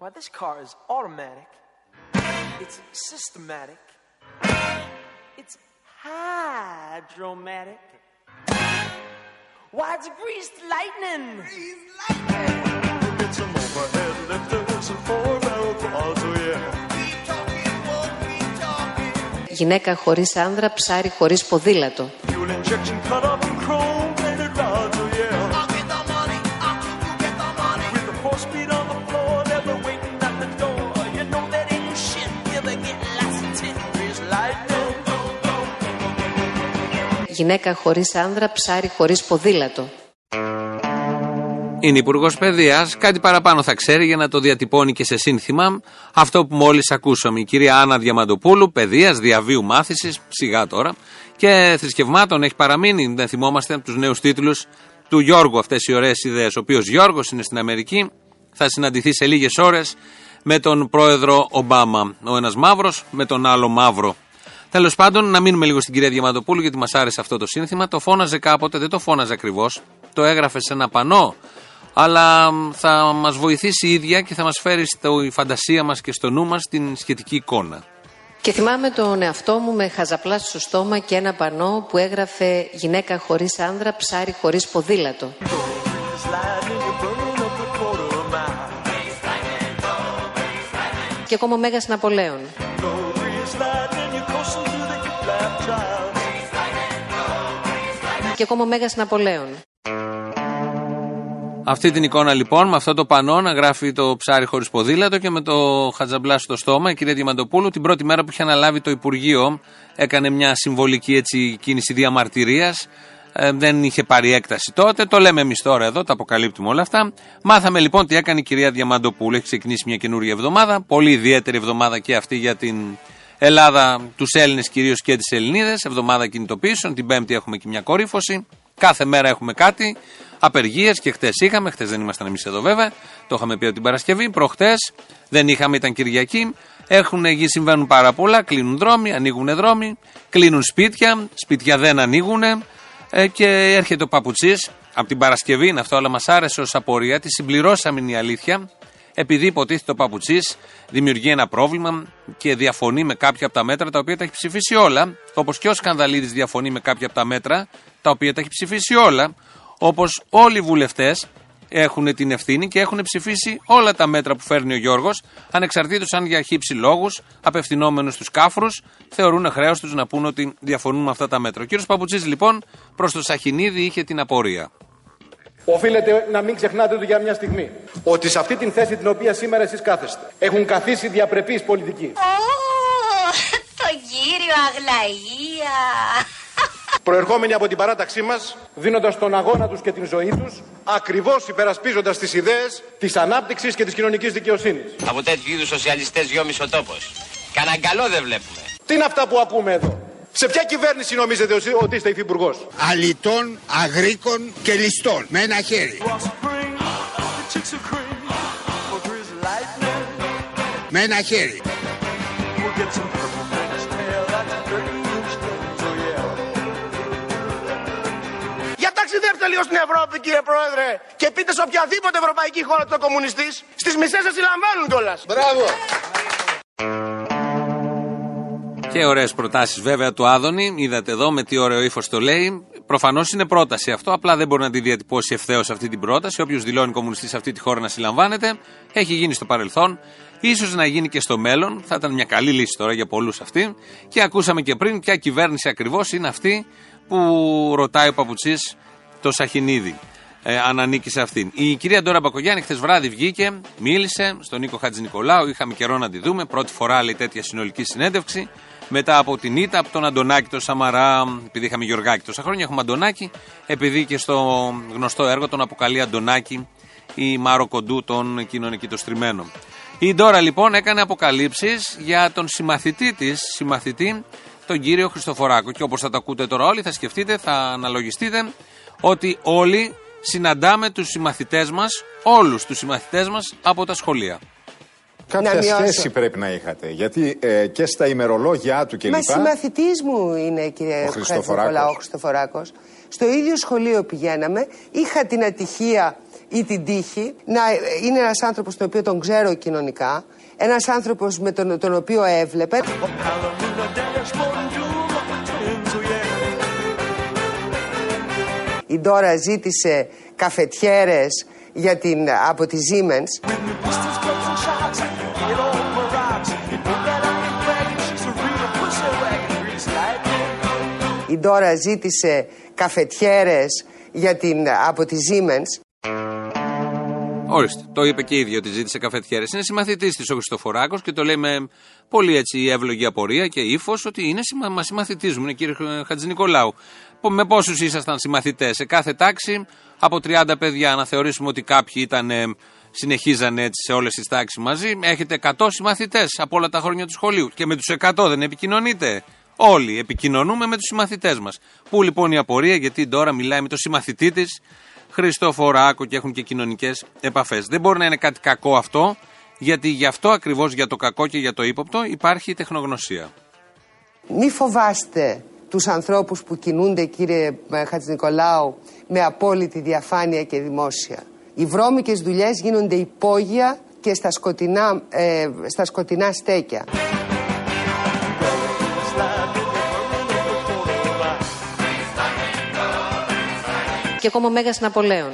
Why, this car is automatic. It's systematic. It's hydromatic. Why, it's greased lightning. Greased lightning. Get some overhead lifters and four-barrel quads, oh yeah. Γυναίκα χωρίς άνδρα, ψάρι χωρίς ποδήλατο. Fuel injection cut up Γυναίκα χωρίς άνδρα, ψάρι χωρίς ποδήλατο. Είναι υπουργός Παιδείας. Κάτι παραπάνω θα ξέρει για να το διατυπώνει και σε σύνθημα αυτό που μόλις ακούσαμε. Η κυρία Άννα Διαμαντοπούλου, Παιδείας, Διαβίου Μάθησης, σιγά τώρα. Και θρησκευμάτων έχει παραμείνει. Δεν θυμόμαστε από τους νέους τίτλους του Γιώργου αυτές οι ωραίες ιδέες. Ο οποίος Γιώργος είναι στην Αμερική. Θα συναντηθεί σε λίγες ώρες με τον πρόεδρο Ομπάμα. Ο ένας μαύρος με τον άλλο μαύρο. Τέλος πάντων, να μείνουμε λίγο στην κυρία Διαμαντοπούλου, γιατί μας άρεσε αυτό το σύνθημα. Το φώναζε κάποτε, δεν το φώναζε ακριβώς. Το έγραφε σε ένα πανό. Αλλά μ, θα μας βοηθήσει η ίδια και θα μας φέρει στη φαντασία μας και στο νου μας την σχετική εικόνα. Και θυμάμαι τον εαυτό μου με χαζαπλά στο στόμα και ένα πανό που έγραφε «Γυναίκα χωρίς άνδρα, ψάρι χωρίς ποδήλατο». Greased lightning, you're burning up a quarter mile. Και ακόμα ο Μέγας Ναπολέον. Και ακόμα ο Μέγας Ναπολέον. Αυτή την εικόνα λοιπόν, με αυτό το πανό να γράφει το ψάρι χωρίς ποδήλατο και με το χατζαμπλά στο στόμα, η κυρία Διαμαντοπούλου, την πρώτη μέρα που είχε αναλάβει το Υπουργείο, έκανε μια συμβολική έτσι κίνηση διαμαρτυρίας. Ε, δεν είχε πάρει έκταση τότε. Το λέμε εμείς τώρα εδώ, τα αποκαλύπτουμε όλα αυτά. Μάθαμε λοιπόν τι έκανε η κυρία Διαμαντοπούλου. Έχει ξεκινήσει μια καινούργια εβδομάδα. Πολύ ιδιαίτερη εβδομάδα και αυτή για την Ελλάδα, τους Έλληνες κυρίως και τις Ελληνίδες. Εβδομάδα κινητοποιήσεων. Την Πέμπτη έχουμε και μια κορύφωση. Κάθε μέρα έχουμε κάτι. Απεργίες και χτες είχαμε. Χτες δεν ήμασταν εμείς εδώ βέβαια. Το είχαμε πει από την Παρασκευή. Προχτές δεν είχαμε, ήταν Κυριακή. Έχουν γίνει, συμβαίνουν πάρα πολλά. Κλείνουν δρόμοι, ανοίγουν δρόμοι. Κλείνουν σπίτια. Σπίτια δεν ανοίγουν. Ε, και έρχεται ο Παπουτσής από την Παρασκευή. Είναι αυτό, αλλά μας άρεσε ως απορία. Τη συμπληρώσαμε είναι η αλήθεια. Επειδή υποτίθεται ο Παπουτσής δημιουργεί ένα πρόβλημα και διαφωνεί με κάποια από τα μέτρα τα οποία τα έχει ψηφίσει όλα. Όπως και ο Σκανδαλίδης διαφωνεί με κάποια από τα μέτρα τα οποία τα έχει ψηφίσει όλα. Όπως όλοι οι βουλευτές έχουν την ευθύνη και έχουν ψηφίσει όλα τα μέτρα που φέρνει ο Γιώργος, ανεξαρτήτως αν για χύψη λόγους, απευθυνόμενους στους κάφρους, θεωρούν χρέος τους να πούν ότι διαφωνούν με αυτά τα μέτρα. Ο κύριος Παπουτσής λοιπόν προς το Σαχινίδη είχε την απορία. Οφείλετε να μην ξεχνάτε το για μια στιγμή ότι σε αυτή την θέση την οποία σήμερα εσείς κάθεστε έχουν καθίσει διαπρεπείς πολιτικοί. το κύριο Αγλαία. Προερχόμενοι από την παράταξή μας, δίνοντας τον αγώνα τους και την ζωή τους, ακριβώς υπερασπίζοντας τις ιδέες της ανάπτυξης και της κοινωνικής δικαιοσύνης. Από τέτοιου είδους σοσιαλιστές γιόμισε ο τόπος. Κανένα καλό δεν βλέπουμε. Τι είναι αυτά που ακούμε εδώ; Σε ποια κυβέρνηση νομίζετε ότι είστε υφυπουργός; αλητών, αγρίκων και ληστών με ένα χέρι. Was spring, the chicks are cream. For greased lightning, Με ένα χέρι. we'll get some purple man's tail. That's pretty strange, oh yeah. Για ταξιδεύτε λίγο στην Ευρώπη κύριε Πρόεδρε και πείτε σε οποιαδήποτε ευρωπαϊκή χώρα του κομμουνιστής, στις μισές σας συλλαμβάνουν κιόλας. Μπράβο. Και ωραίες προτάσεις βέβαια του Άδωνη. Είδατε εδώ με τι ωραίο ύφος το λέει. Προφανώς είναι πρόταση αυτό. Απλά δεν μπορεί να τη διατυπώσει ευθέως αυτή την πρόταση. Όποιος δηλώνει κομμουνιστής σε αυτή τη χώρα να συλλαμβάνεται. Έχει γίνει στο παρελθόν. σω να γίνει και στο μέλλον. Θα ήταν μια καλή λύση τώρα για πολλούς αυτή. Και ακούσαμε και πριν ποια κυβέρνηση ακριβώς είναι αυτή που ρωτάει ο Παπουτσής το Σαχινίδη. Ε, αν ανήκει σε αυτήν. Η κυρία Ντόρα Μπακογιάννη χθες βράδυ βγήκε, μίλησε στον Νίκο Χατζη Νικολάου. Είχαμε καιρό να τη δούμε. Πρώτη φορά λέει τέτοια συνολική συνέντευξη. Μετά από την ήττα, από τον Αντωνάκη, τον Σαμαρά, επειδή είχαμε Γιωργάκη τόσα χρόνια, έχουμε Αντωνάκη. Επειδή και στο γνωστό έργο τον αποκαλεί Αντωνάκη η Μάρο Κοντού, τον εκείνον εκεί το στριμμένο. Η Ντόρα λοιπόν έκανε αποκαλύψεις για τον συμμαθητή της, συμμαθητή, τον κύριο Χριστοφοράκο. Και όπως θα το ακούτε τώρα όλοι, θα σκεφτείτε, θα αναλογιστείτε ότι όλοι συναντάμε τους συμμαθητές μας, όλους τους συμμαθητές μας από τα σχολεία. Κάποια σχέση πρέπει να είχατε. Γιατί ε, και στα ημερολόγια του κλπ. Μα συμμαθητή μου είναι, κύριε Ο Χριστοφοράκος. Χριστοφοράκος. ο Χριστοφοράκος. Στο ίδιο σχολείο πηγαίναμε. Είχα την ατυχία ή την τύχη να είναι ένας άνθρωπος τον οποίο τον ξέρω κοινωνικά, ένας άνθρωπος με τον, τον οποίο έβλεπε. Η Ντόρα ζήτησε καφετιέρες για την, από τη Siemens. Η Ντόρα ζήτησε καφετιέρες για την, από τη Siemens. Ορίστε, το είπε και η ίδια ότι ζήτησε καφετιέρες. Είναι συμμαθητής της ο Χριστοφοράκος και το λέει με πολύ έτσι εύλογη απορία και ύφος ότι είναι μα συμμαθητής μου, είναι κύριε Χατζη Νικολάου. Με πόσους ήσασταν συμμαθητές, σε κάθε τάξη, από 30 παιδιά, να θεωρήσουμε ότι κάποιοι ήταν, συνεχίζανε έτσι σε όλες τις τάξεις μαζί. Έχετε 100 συμμαθητές από όλα τα χρόνια του σχολείου. Και με τους 100 δεν επικοινωνείτε. Όλοι επικοινωνούμε με τους συμμαθητές μας. Πού λοιπόν η απορία, γιατί τώρα μιλάει με τον συμμαθητή της, Χριστοφοράκο και έχουν και κοινωνικές επαφές. Δεν μπορεί να είναι κάτι κακό αυτό, γιατί γι' αυτό ακριβώς για το κακό και για το ύποπτο υπάρχει τεχνογνωσία. Μη φοβάστε τους ανθρώπους που κινούνται κύριε Χατζηνικολάου με απόλυτη διαφάνεια και δημόσια. Οι βρώμικες δουλειές γίνονται υπόγεια και στα σκοτεινά, ε, στα σκοτεινά στέκια. Και ακόμα ο Μέγας Ναπολέων.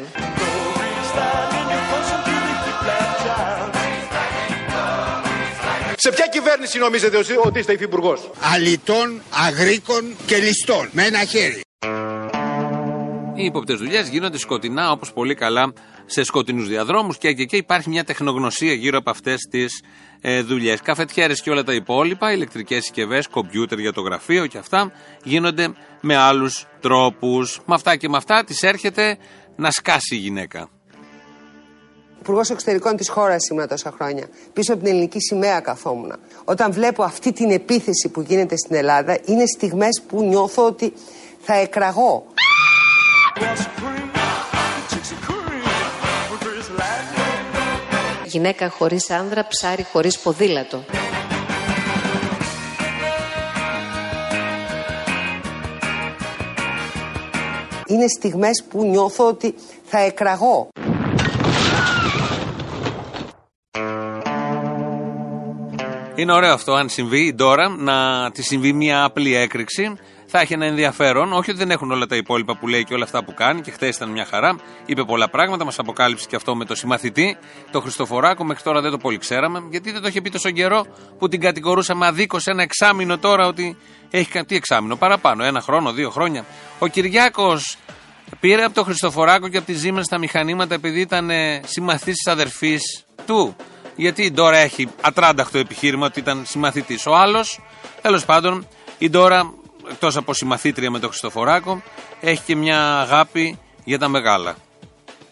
Σε ποια κυβέρνηση νομίζετε ότι είστε υφυπουργός; Αλιτών, αγρίκων και ληστών. Με ένα χέρι. Οι ύποπτες δουλειές γίνονται σκοτεινά, όπως πολύ καλά σε σκοτεινούς διαδρόμους και εκεί και υπάρχει μια τεχνογνωσία γύρω από αυτές τις ε, δουλειές. Καφετιέρες και όλα τα υπόλοιπα, ηλεκτρικές συσκευές, κομπιούτερ για το γραφείο και αυτά γίνονται με άλλους τρόπους. Με αυτά και με αυτά της έρχεται να σκάσει η γυναίκα. Υπουργός Εξωτερικών της χώρας ήμουν τόσα χρόνια. Πίσω από την ελληνική σημαία καθόμουν. Όταν βλέπω αυτή την επίθεση που γίνεται στην Ελλάδα, είναι στιγμές που νιώθω ότι θα εκραγώ. Γυναίκα χωρίς άνδρα, ψάρι χωρίς ποδήλατο. Είναι στιγμές που νιώθω ότι θα εκραγώ. Είναι ωραίο αυτό αν συμβεί τώρα να τη συμβεί μια απλή έκρηξη. Θα έχει ένα ενδιαφέρον. Όχι ότι δεν έχουν όλα τα υπόλοιπα που λέει και όλα αυτά που κάνει. Και χθες ήταν μια χαρά. Είπε πολλά πράγματα. Μας αποκάλυψε και αυτό με το συμμαθητή, το Χριστοφοράκο. Μέχρι τώρα δεν το πολύ ξέραμε. Γιατί δεν το είχε πει τόσο καιρό που την κατηγορούσαμε αδίκως ένα εξάμεινο τώρα ότι έχει κάτι εξάμεινο παραπάνω. Ένα χρόνο, δύο χρόνια. Ο Κυριάκος πήρε από το Χριστοφοράκο και από τη Siemens τα μηχανήματα επειδή ήταν συμμαθής της αδερφής του. Γιατί η Ντόρα έχει ατράνταχτο επιχείρημα ότι ήταν συμμαθητής. Ο άλλος, τέλος πάντων, η Ντόρα, εκτός από συμμαθήτρια με τον Χριστοφοράκο, έχει και μια αγάπη για τα μεγάλα.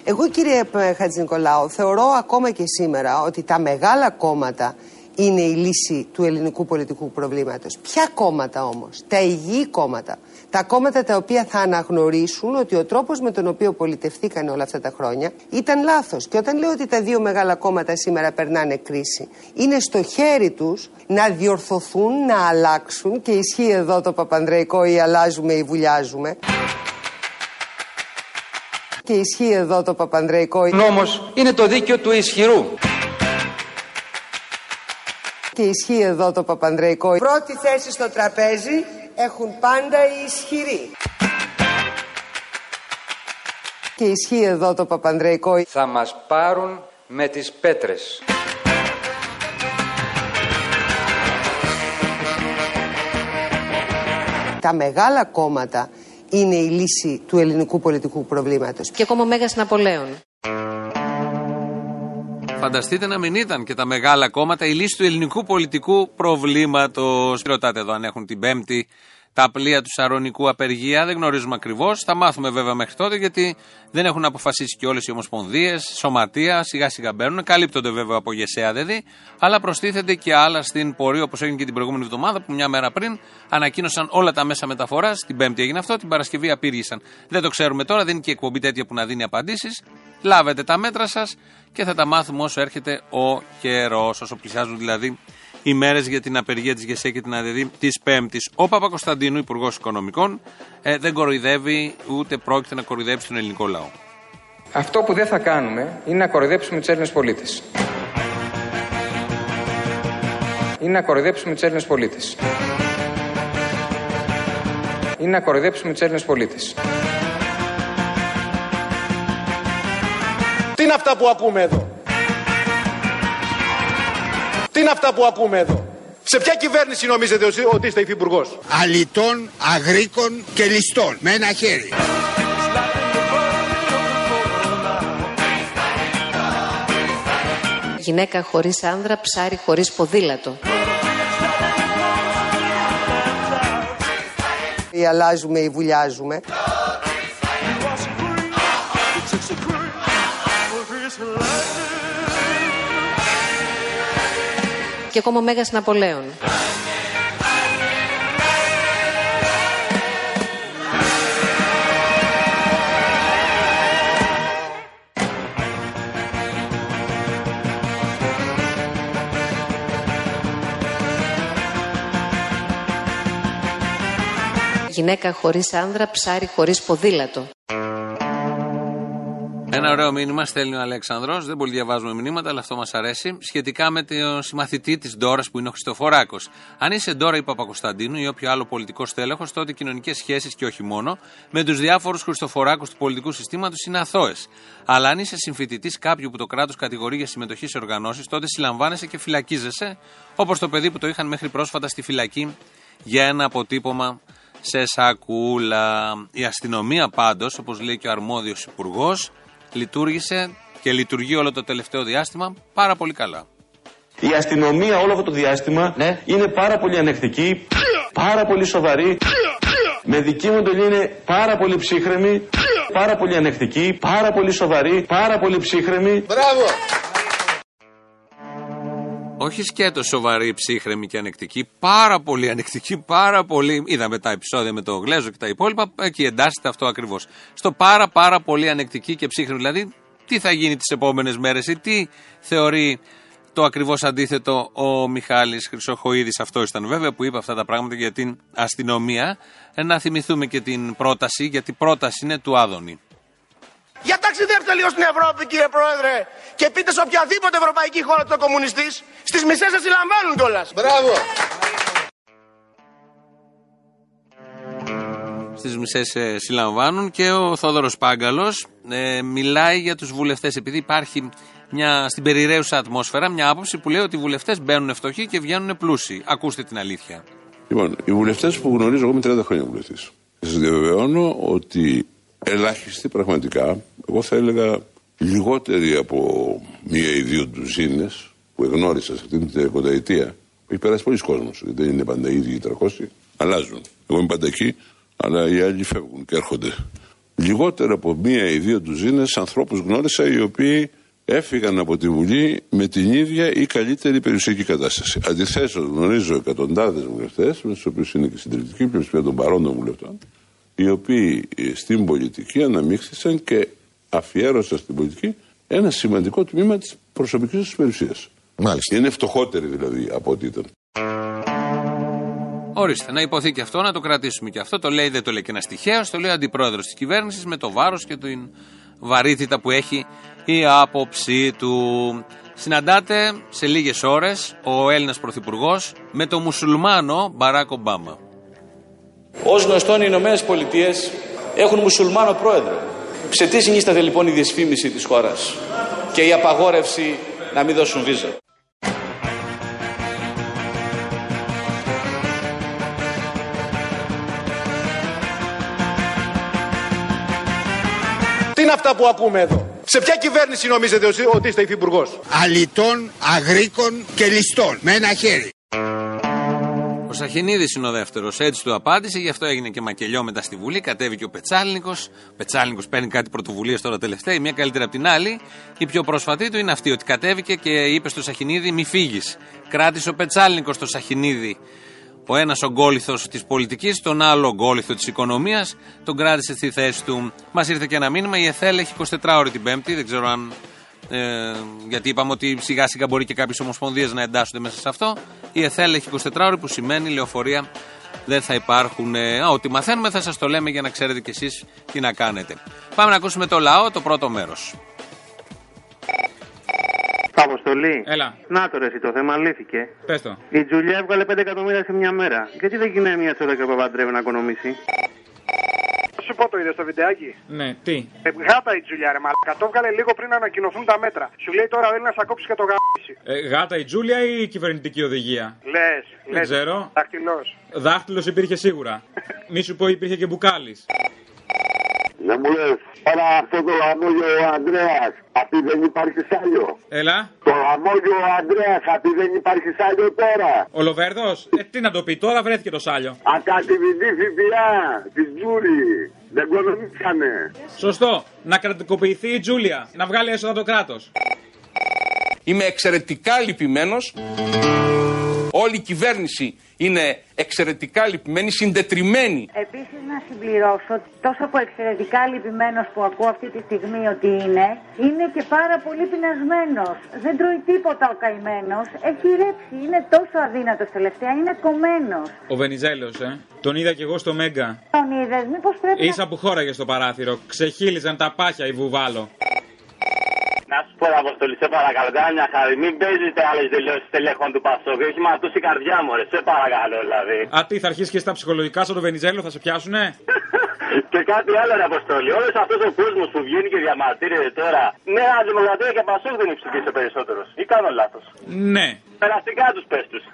Εγώ κύριε Χατζη Νικολάου θεωρώ ακόμα και σήμερα ότι τα μεγάλα κόμματα είναι η λύση του ελληνικού πολιτικού προβλήματος. Ποια κόμματα όμως, τα υγιή κόμματα, τα κόμματα τα οποία θα αναγνωρίσουν ότι ο τρόπος με τον οποίο πολιτευθήκαν όλα αυτά τα χρόνια ήταν λάθος. Και όταν λέω ότι τα δύο μεγάλα κόμματα σήμερα περνάνε κρίση, είναι στο χέρι τους να διορθωθούν, να αλλάξουν και ισχύει εδώ το παπανδρεϊκό ή αλλάζουμε ή βουλιάζουμε. Και ισχύει εδώ το παπανδρεϊκό. Νόμος είναι το δίκαιο του ισχυρού. Και ισχύει εδώ το παπανδρεϊκό. Πρώτη θέση στο τραπέζι έχουν πάντα οι ισχυροί. Και ισχύει εδώ το παπανδρεϊκό. Θα μας πάρουν με τις πέτρες. Τα μεγάλα κόμματα είναι η λύση του ελληνικού πολιτικού προβλήματος. Και ακόμα ο Μέγας Ναπολέων. Φανταστείτε να μην ήταν και τα μεγάλα κόμματα η λύση του ελληνικού πολιτικού προβλήματος. Ρωτάτε εδώ αν έχουν την Πέμπτη τα πλοία του Σαρονικού απεργία. Δεν γνωρίζουμε ακριβώς. Θα μάθουμε βέβαια μέχρι τότε γιατί δεν έχουν αποφασίσει και όλες οι ομοσπονδίες, σωματεία, σιγά σιγά μπαίνουν. Καλύπτονται βέβαια από γεσέα δηλαδή, αλλά προστίθενται και άλλα στην πορεία όπως έγινε και την προηγούμενη εβδομάδα που μια μέρα πριν ανακοίνωσαν όλα τα μέσα μεταφοράς. Την Πέμπτη έγινε αυτό, την Παρασκευή απήργησαν. Δεν το ξέρουμε τώρα, δεν είναι και εκπομπή τέτοια που να δίνει απαντήσεις. Λάβετε τα μέτρα σας και θα τα μάθουμε όσο έρχεται ο καιρός, όσο πλησιάζουν δηλαδή οι μέρες για την απεργία της ΓΕΣΕ και την ΑΔΕΔΗ της Πέμπτης. Ο Παπα-Κωνσταντίνου, Υπουργός Οικονομικών, ε, δεν κοροϊδεύει ούτε πρόκειται να κοροϊδέψει τον ελληνικό λαό. Αυτό που δεν θα κάνουμε είναι να κοροϊδέψουμε τους Έλληνες πολίτες. Είναι να κοροϊδέψουμε τους Έλληνες πολίτες. Είναι να κοροϊδέψουμε τους Έλληνες πολίτες. Είναι αυτά που ακούμε εδώ. Τι είναι αυτά που ακούμε εδώ. Σε ποια κυβέρνηση νομίζετε ότι είστε υφυπουργός; Αλιτών, αγρίκων και ληστών. Με ένα χέρι. Γυναίκα χωρίς άνδρα, ψάρι χωρίς ποδήλατο. Ή αλλάζουμε ή βουλιάζουμε. Και ακόμα ο Μέγας Ναπολέων. Γυναίκα χωρίς άνδρα, ψάρι χωρίς ποδήλατο. Ένα ωραίο μήνυμα στέλνει ο Αλέξανδρος. Δεν πολύ διαβάζουμε μηνύματα, αλλά αυτό μας αρέσει. Σχετικά με τον συμμαθητή της Ντόρας που είναι ο Χριστοφοράκος. Αν είσαι Ντόρα ή Παπακοσταντίνου ή όποιο άλλο πολιτικό στέλεχος, τότε οι κοινωνικές σχέσεις και όχι μόνο με τους διάφορους Χριστοφοράκους του πολιτικού συστήματος είναι αθώες. Αλλά αν είσαι συμφοιτητής κάποιου που το κράτος κατηγορεί για συμμετοχή σε οργανώσεις, τότε συλλαμβάνεσαι και φυλακίζεσαι, όπως το παιδί που το είχαν μέχρι πρόσφατα στη φυλακή για ένα αποτύπωμα σε σακούλα. Η αστυνομία πάντως, όπως λέει και ο αρμόδιος υπουργός, λειτουργήσε και λειτουργεί όλο το τελευταίο διάστημα πάρα πολύ καλά. Η αστυνομία όλο αυτό το διάστημα είναι πάρα πολύ ανεκτική, πάρα πολύ σοβαρή. Με δική μου εντολή είναι πάρα πολύ ψύχρεμη, πάρα πολύ ανεκτική, πάρα πολύ σοβαρή, πάρα πολύ ψύχρεμη. Μπράβο! Όχι σκέτο σοβαρή, ψύχρεμη και ανεκτική, πάρα πολύ ανεκτική, πάρα πολύ. Είδαμε τα επεισόδια με το Γλέζο και τα υπόλοιπα, εκεί εντάσσεται αυτό ακριβώς. Στο πάρα πάρα πολύ ανεκτική και ψύχρεμη. Δηλαδή, τι θα γίνει τις επόμενες μέρες ή τι θεωρεί το ακριβώς αντίθετο ο Μιχάλης Χρυσοχοίδης. Αυτό ήταν βέβαια που είπε αυτά τα πράγματα για την αστυνομία. Ε, να θυμηθούμε και την πρόταση, γιατί η πρόταση είναι του Άδωνη. Για ταξιδεύτε λίγο στην Ευρώπη, κύριε Πρόεδρε, και πείτε σε οποιαδήποτε ευρωπαϊκή χώρα του κομμουνιστής, στις μισές σας συλλαμβάνουν κιόλας. Μπράβο! Στις μισές συλλαμβάνουν και ο Θόδωρος Πάγκαλος ε, μιλάει για τους βουλευτές. Επειδή υπάρχει μια, στην περιραίουσα ατμόσφαιρα μια άποψη που λέει ότι οι βουλευτές μπαίνουν φτωχοί και βγαίνουν πλούσιοι. Ακούστε την αλήθεια. Λοιπόν, οι βουλευτές που γνωρίζω εγώ είμαι 30 χρόνια βουλευτής. Σας διαβεβαιώνω ότι ελάχιστοι πραγματικά, εγώ θα έλεγα λιγότεροι από μία ή δύο ντουζίνε που εγνώρισα σε αυτήν την κονταετία. Έχει περάσει πολλοί κόσμος, δεν είναι πάντα οι ίδιοι οι 300, αλλάζουν. Εγώ είμαι πάντα εκεί, αλλά οι άλλοι φεύγουν και έρχονται. Λιγότερο από μία ή δύο ντουζίνε ανθρώπους γνώρισα οι οποίοι έφυγαν από τη Βουλή με την ίδια ή καλύτερη περιουσιακή κατάσταση. Αντιθέτω, γνωρίζω εκατοντάδες βουλευτές, με τους οποίους είναι και συντηρητική πλειοψηφία των παρόντων βουλευτών, οι οποίοι στην πολιτική αναμίχθησαν και αφιέρωσαν στην πολιτική ένα σημαντικό τμήμα της προσωπικής του περιουσίας. Μάλιστα. Είναι φτωχότεροι δηλαδή από ό,τι ήταν. Ορίστε, να υποθεί και αυτό, να το κρατήσουμε και αυτό. Το λέει, δεν το λέει και ένας τυχαίος, το λέει ο αντιπρόεδρος της κυβέρνησης με το βάρος και την βαρύτητα που έχει η άποψή του. Συναντάτε σε λίγες ώρες ο Έλληνας Πρωθυπουργός με τον μουσουλμάνο Μπαράκ Ομπάμα. Ως γνωστόν οι Ηνωμένες Πολιτείες έχουν μουσουλμάνο πρόεδρο. Σε τι συνίσταται λοιπόν η δυσφήμιση της χώρας και η απαγόρευση να μην δώσουν βίζα; Τι είναι αυτά που ακούμε εδώ; Σε ποια κυβέρνηση νομίζετε ότι είστε υφυπουργός; Αλιτών, αγρίκων και ληστών. Με ένα χέρι. Ο Σαχινίδης είναι ο δεύτερος. Έτσι του απάντησε, γι' αυτό έγινε και μακελιό μετά στη Βουλή. Κατέβηκε ο Πετσάλνικος. Ο Πετσάλνικος παίρνει κάτι πρωτοβουλίες τώρα τελευταία, η μία καλύτερη από την άλλη. Η πιο πρόσφατη του είναι αυτή, ότι κατέβηκε και είπε στο Σαχινίδη: Μη φύγεις. Κράτησε ο Πετσάλνικος στο Σαχινίδη. Ο ένας ογκόλυθο της πολιτικής, τον άλλο ογκόλυθο της οικονομίας, τον κράτησε στη θέση του. Μας ήρθε και ένα μήνυμα: Η ΕΘΕΛ έχει 24 ώρες την Πέμπτη. Δεν ξέρω αν ε, γιατί είπαμε ότι σιγά σιγά μπορεί και κάποιες ομοσπονδίες να εντάσσονται μέσα σε αυτό. Η ΕΘΕΛ έχει 24 ώρε που σημαίνει λεωφορεία δεν θα υπάρχουν. ε, α, ό,τι μαθαίνουμε θα σας το λέμε για να ξέρετε κι εσείς τι να κάνετε. Πάμε να ακούσουμε το λαό, το πρώτο μέρος. Αποστολή. Έλα. Να το ρε, εσύ, το θέμα λύθηκε. Πες το. Η Τζουλιά έβγαλε 5 εκατομμύρια σε μια μέρα. Γιατί δεν γυρνάει μια τσότα και ο Παπαντρέου να οικονομήσει; Σου πω το είδες στο βιντεάκι; Ναι, τι; Ε, γάτα η Τζουλιά, ρε μαλάκα. Το έβγαλε λίγο πριν να ανακοινωθούν τα μέτρα. Σου λέει τώρα ο Έλληνα θα κόψει και το γάμιση. Ε, γάτα η Τζούλια ή η κυβερνητική οδηγία; Λες, Δεν ξέρω. Δαχτυλό. Δάχτυλος υπήρχε σίγουρα. Μη σου πω υπήρχε και μπουκάλι. Δεν μου λες, τώρα αυτό το λαμόγιο ο Ανδρέας, αυτή δεν υπάρχει σάλιο. Έλα. Το λαμόγιο ο Ανδρέας, αυτή δεν υπάρχει σάλιο τώρα. Ο Λοβέρδος. Ε, τι να το πει, τώρα βρέθηκε το σάλιο. Ακατηβητή ΦΠΑ, της Τζούρι, δεν κονομήσανε. Σωστό. Να κρατικοποιηθεί η Τζούλια. Να βγάλει έσοδα το κράτος. Είμαι εξαιρετικά λυπημένος. Όλη η κυβέρνηση είναι εξαιρετικά λυπημένη, συντετριμένη. Επίσης, να συμπληρώσω ότι τόσο από εξαιρετικά λυπημένος που ακούω αυτή τη στιγμή ότι είναι, είναι και πάρα πολύ πεινασμένος. Δεν τρώει τίποτα ο καημένος. Έχει ρέψει. Είναι τόσο αδύνατος τελευταία. Είναι κομμένος. Ο Βενιζέλος, ε. Τον είδα κι εγώ στο Μέγκα. Τον είδες, μήπως πρέπει Ίσα που χώραγε στο παράθυρο. Ξεχύλιζαν τα πάχια η βουβάλο. Να σου πω, Αποστολή, σε παρακαλώ, κάνε μια χάρη. Μην παίζετε άλλες δηλώσεις τελέχων του Πασόκ. Έχει ματώσει η καρδιά μου, ρε. Σε παρακαλώ, δηλαδή. Α, τι θα αρχίσεις και στα ψυχολογικά σαν τον Βενιζέλο, θα σε πιάσουνε; και κάτι άλλο, ρε Αποστολή. Όλος αυτός ο κόσμος που βγαίνει και διαμαρτύρεται τώρα. Νέα Δημοκρατία και Πασόκ δεν έχει ψηφίσει περισσότερος. Ή κάνω λάθος. Ναι. Περαστικά τους πες τους.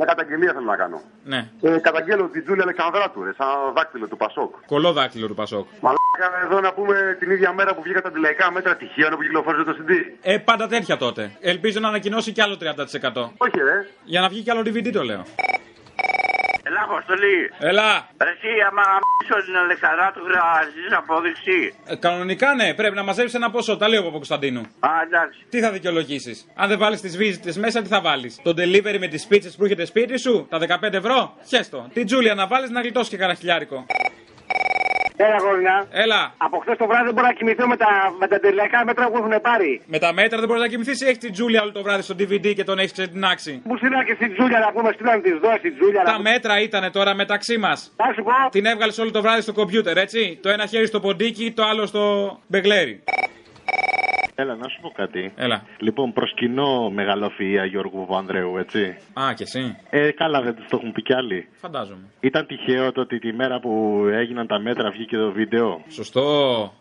Μια καταγγελία θέλω να κάνω. Ναι. Ε, καταγγέλλω την Τζούλια Αλεξανδράτου, ρε, σαν δάκτυλο του Πασόκ. Κολό δάκτυλο του Πασόκ. Μαλάκα εδώ να πούμε την ίδια μέρα που βγήκαν τα αντιλαϊκά μέτρα τυχαία που κυκλοφόρησε το CD. Ε, πάντα τέτοια τότε. Ελπίζω να ανακοινώσει κι άλλο 30%. Όχι, ρε. Για να βγει κι άλλο DVD το λέω. Ελά, Αποστολή. Έλα. Ρε, Εσύ, άμα γαμίσω την Αλεξανδράτου, χρειάζεσαι απόδειξη. Ε, κανονικά ναι, πρέπει να μαζέψεις ένα ποσό. Τα λέω από Κωνσταντίνου. Α, εντάξει. Τι θα δικαιολογήσεις; Αν δεν βάλεις τις βίζιτε μέσα, τι θα βάλεις; Το delivery με τις πίτσες που έχετε σπίτι σου, τα 15 ευρώ; Χέστο. Την Τζούλια να βάλεις να γλιτώσει και κανένα χιλιάρικο. Έλα, γόρνα. Έλα. Από χθες το βράδυ δεν μπορώ να κοιμηθώ με τα, με τα τελειακά μέτρα που έχουν πάρει. Με τα μέτρα δεν μπορείς να κοιμηθείς ή έχεις την Τζούλια όλο το βράδυ στο DVD και τον έχεις ξετινάξει. Μου στείλα και στην Τζούλια να πούμε, στείλα να τη δώσει η Τζούλια. Τα μέτρα ήταν τώρα μεταξύ μας. Θα σου πω. Την έβγαλες όλο το βράδυ στο κομπιούτερ, έτσι; Το ένα χέρι στο ποντίκι, το άλλο στο μπεγλέρι. Έλα, να σου πω κάτι. Έλα. Λοιπόν, προσκυνώ μεγαλοφυΐα Γιώργου Παπανδρέου, έτσι. Α, και εσύ. Ε, καλά, δεν του το έχουν πει κι άλλοι. Φαντάζομαι. Ήταν τυχαίο το ότι τη μέρα που έγιναν τα μέτρα βγήκε το βίντεο. Σωστό.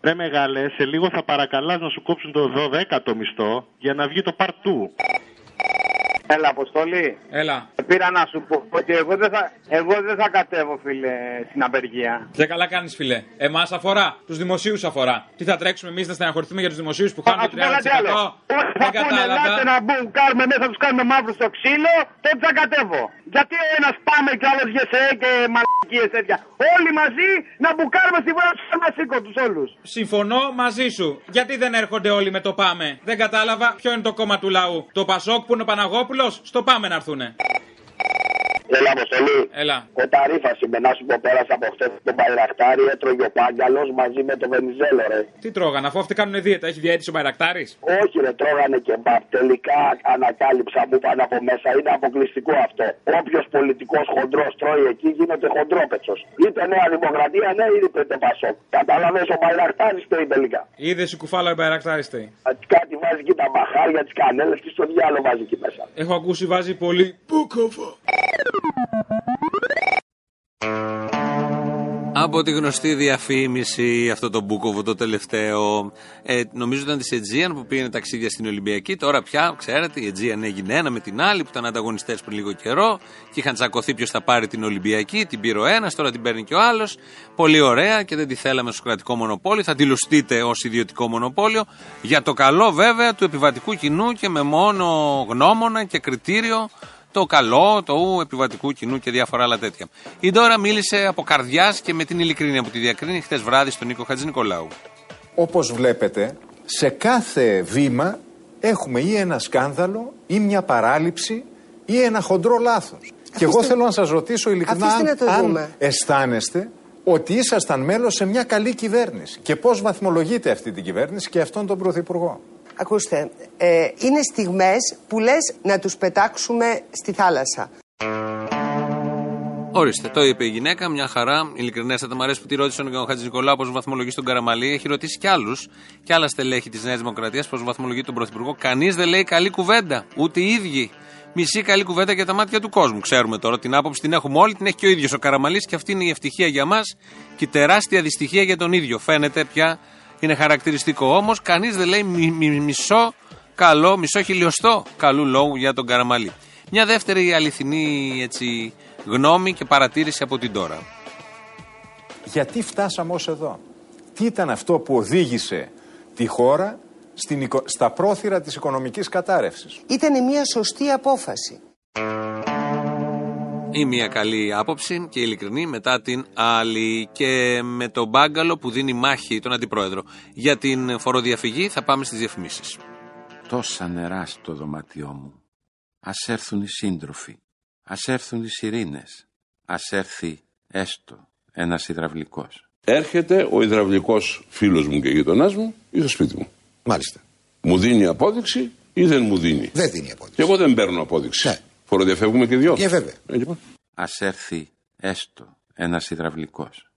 Ρε μεγάλε, σε λίγο θα παρακαλάς να σου κόψουν το 12ο μισθό για να βγει το part 2. Έλα, Αποστολή. Έλα. Πήρα να σου πω ότι εγώ δεν θα, εγώ δεν θα κατέβω, φίλε, στην απεργία. Και καλά κάνεις, φιλέ. Εμάς αφορά. Τους δημοσίους αφορά. Τι θα τρέξουμε εμείς να στεναχωρηθούμε για τους δημοσίους που χάνουν το 30%. Δεν κατάλαβα. Ελάτε να μπουν, κάνουμε μέσα, τους κάνουμε μαύρου στο ξύλο, τότε θα κατέβω. Γιατί ο ένα πάμε και άλλο γεσέ και μαλακίες τέτοια. Όλοι μαζί να μπουκάρουμε στη βάση τους μασίκο τους όλους. Συμφωνώ μαζί σου. Γιατί δεν έρχονται όλοι με το πάμε; Δεν κατάλαβα ποιο είναι το κόμμα του λαού; Το Πασόκ που είναι ο Παναγόπουλος, στο πάμε να έρθουνε. Έλα, Αποστολή. Έλα. Ο Ταρίφα είμαι, να σου πω, πέρασα από χτε τον Παϊρακτάρι, έτρωγε ο Πάγκαλο μαζί με τον Βενιζέλο, ρε. Τι τρώγανε, αφού αυτοί κάνουν δίαιτα, έχει διαίτηση ο Μπαϊρακτάρης; Όχι, ρε, τρώγανε και μπαπ. Τελικά ανακάλυψα μου πάνω από μέσα. Είναι αποκλειστικό αυτό. Όποιος πολιτικός χοντρός τρώει εκεί γίνεται χοντρόπετσος. Είτε Νέα Δημοκρατία, ναι, είτε Πασόκ. Κατάλαβε ο Μπαϊρακτάρης το τελικά. Είδε η κουφάλα ο Μπαϊρακτάρης Κάτι βάζει εκεί τα μπαχάρια, τις κανέλες και στο διάλογο βάζει εκεί μέσα. Έχω ακούσει βάζει πολύ μπουκόβο. Από τη γνωστή διαφήμιση, αυτό το Μπούκοβο το τελευταίο, ε, νομίζω ήταν της Aegean που πήγαινε ταξίδια στην Ολυμπιακή. Τώρα πια, ξέρετε, η Aegean έγινε ένα με την άλλη που ήταν ανταγωνιστές πριν λίγο καιρό και είχαν τσακωθεί ποιος θα πάρει την Ολυμπιακή. Την πήρε ο ένας, τώρα την παίρνει και ο άλλος. Πολύ ωραία και δεν τη θέλαμε στο κρατικό μονοπόλιο. Θα τη λουστείτε ως ιδιωτικό μονοπόλιο. Για το καλό βέβαια του επιβατικού κοινού και με μόνο γνώμονα και κριτήριο το καλό του επιβατικού κοινού και διάφορα άλλα τέτοια. Η Ντόρα μίλησε από καρδιάς και με την ειλικρίνεια που τη διακρίνει χθες βράδυ στον Νίκο Χατζη Νικολάου. Όπως βλέπετε, σε κάθε βήμα έχουμε ή ένα σκάνδαλο ή μια παράληψη ή ένα χοντρό λάθος. Και εγώ θέλω να σας ρωτήσω ειλικρινά Αφήστε να το αν δούμε. αισθάνεστε ότι ήσασταν μέλος σε μια καλή κυβέρνηση και πώς βαθμολογείτε αυτή την κυβέρνηση και αυτόν τον Πρωθυπουργό. Ακούστε, ε, είναι στιγμές που λες να τους πετάξουμε στη θάλασσα. Ορίστε, το είπε η γυναίκα, μια χαρά. Ειλικρινέστατα, μου αρέσει που τη ρώτησε ο Χατζης Νικολάου πώς βαθμολογεί τον Καραμαλή. Έχει ρωτήσει κι άλλους, κι άλλα στελέχη της Νέας Δημοκρατίας πώς βαθμολογεί τον Πρωθυπουργό. Κανείς δεν λέει καλή κουβέντα. Ούτε οι ίδιοι. Μισή καλή κουβέντα για τα μάτια του κόσμου. Ξέρουμε τώρα την άποψη την έχουμε όλοι, την έχει και ο ίδιος ο Καραμαλής και αυτή είναι η ευτυχία για μας και η τεράστια δυστυχία για τον ίδιο. Φαίνεται πια είναι χαρακτηριστικό. Όμως κανείς δεν λέει μι- μι- μισό καλό, μισό χιλιοστό καλού λόγου για τον Καραμαλή. Μια δεύτερη αληθινή έτσι, γνώμη και παρατήρηση από την τώρα. Γιατί φτάσαμε ως εδώ; Τι ήταν αυτό που οδήγησε τη χώρα στην, οικο- στα πρόθυρα της οικονομικής κατάρρευσης; Ήταν μια σωστή απόφαση. Η μία καλή άποψη και ειλικρινή μετά την άλλη. Και με τον Μπάγκαλο που δίνει μάχη τον αντιπρόεδρο για την φοροδιαφυγή θα πάμε στις διαφημίσεις. Τόσα νερά στο δωμάτιό μου. Ας έρθουν οι σύντροφοι. Ας έρθουν οι σιρήνες. Ας έρθει έστω ένας υδραυλικός. Έρχεται ο υδραυλικός φίλος μου και γειτονάς μου ή στο σπίτι μου. Μάλιστα. Μου δίνει απόδειξη ή δεν μου δίνει; Δεν δίνει απόδειξη. Και εγώ δεν παίρνω απόδειξη. Φοροδιαφεύγουμε και δυο. Και βέβαια. Ε, λοιπόν. Ας έρθει έστω ένας υδραυλικός.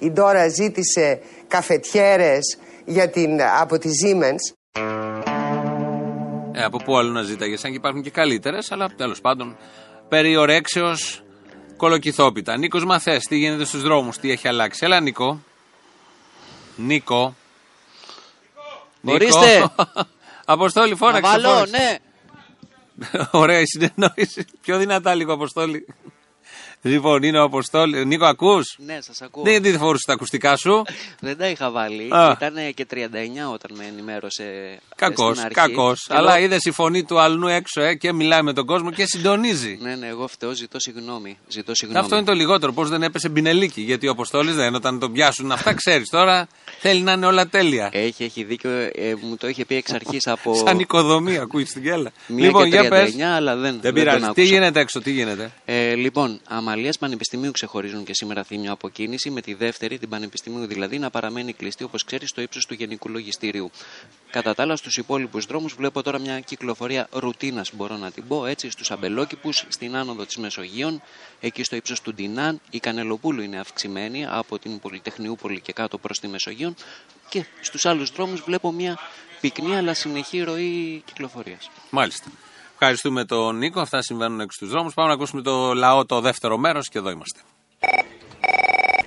Η Ντόρα ζήτησε καφετιέρες για την, από τη Siemens. Ε, από πού άλλο να ζήταγες, σαν και υπάρχουν και καλύτερες, αλλά τέλος πάντων. Περί ορέξεω κολοκυθόπιτα. Νίκος Μαθέ, τι γίνεται στους δρόμους, τι έχει αλλάξει. Έλα, Νίκο. Νίκο. Ορίστε. Νίκο. Αποστόλη, φώναξε. Να βάλω, φώναξε. ναι. Ωραία η συνεννόηση. Πιο δυνατά λίγο, Αποστόλη. Λοιπόν, είναι ο Αποστόλη. Νίκο, ακούς; Ναι, σας ακούω. Δεν γιατί φορούσε τα ακουστικά σου. Δεν τα είχα βάλει. Α. Ήταν και 39 όταν με ενημέρωσε. Κακός, στην αρχή. κακός. Και Αλλά λέω, είδες η φωνή του αλλού έξω ε, και μιλάει με τον κόσμο και συντονίζει. Ναι, ναι, εγώ φταίω, ζητώ συγγνώμη. Ζητώ συγγνώμη. Αυτό είναι το λιγότερο. Πώς δεν έπεσε μπινελίκι. Γιατί ο Αποστόλης δεν, όταν τον πιάσουν αυτά, ξέρεις τώρα, θέλει να είναι όλα τέλεια. Έχει, έχει δίκιο. ε, μου το είχε πει εξ αρχής από. Σαν οικοδομή, ακούεις στην κέλα. Μία λοιπόν, και για 39, πες. αλλά δεν, Δεν δεν πειράζει. τον Τι άκουσα. γίνεται έξω, τι γίνεται; Ε, λοιπόν, αμαλίε Πανεπιστημίου ξεχωρίζουν και σήμερα θύμιο από κίνηση, με τη δεύτερη, την Πανεπιστημίου δηλαδή, να παραμένει κλειστή, όπως ξέρεις, στο ύψος του Γενικού Λογιστηρίου. Κατά τα άλλα, στους υπόλοιπους δρόμους βλέπω τώρα μια κυκλοφορία ρουτίνας, μπορώ να την πω έτσι, στους αμπελόκηπους, στην άνοδο της Μεσογείων, εκεί στο ύψος του Ντινάν. Η Κανελοπούλου είναι αυξημένη από την Πολυτεχνιούπολη και κάτω προς τη Μεσογείων. Και στους άλλους δρόμους βλέπω μια πυκνή αλλά συνεχή ροή κυκλοφορίας. Μάλιστα. Ευχαριστούμε τον Νίκο. Αυτά συμβαίνουν έξω στους δρόμους. Πάμε να ακούσουμε το λαό το δεύτερο μέρος και εδώ είμαστε.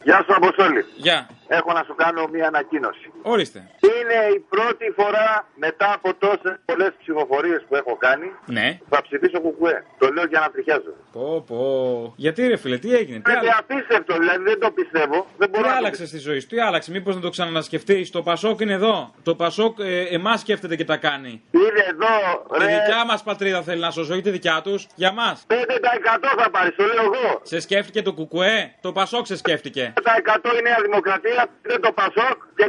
Γεια σου, Αποστόλη. Γεια. Έχω να σου κάνω μια ανακοίνωση. Ορίστε. Είναι η πρώτη φορά μετά από τόσες πολλές ψηφοφορίες που έχω κάνει Ναι. που θα ψηφίσω κουκουέ. Το λέω για να τριχιάζω. Πω, πω. Γιατί ρε φίλε, τι έγινε, τι, Είναι άλλα... απίστευτο, δηλαδή δεν το πιστεύω. Δεν μπορώ τι να το άλλαξες στη ζωή σου, τι άλλαξες, μήπως να το ξανασκεφτείς. Το Πασόκ είναι εδώ. Το Πασόκ ε, εμάς σκέφτεται και τα κάνει. Είναι εδώ, Τη ρε. δικιά μας πατρίδα θέλει να σώσω, όχι τη δικιά τους. Για μας. 5% θα πάρεις, το λέω εγώ. Σε σκέφτηκε το Κουκουέ, το Πασόκ σε σκέφτηκε. 5% η Νέα Δημοκρατία, δεν το Πασόκ και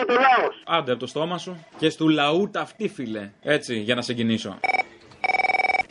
0% το λαός. Άντε από το στόμα σου. Και στου λαού ταυτή, φίλε. Έτσι, για να σε κινήσω.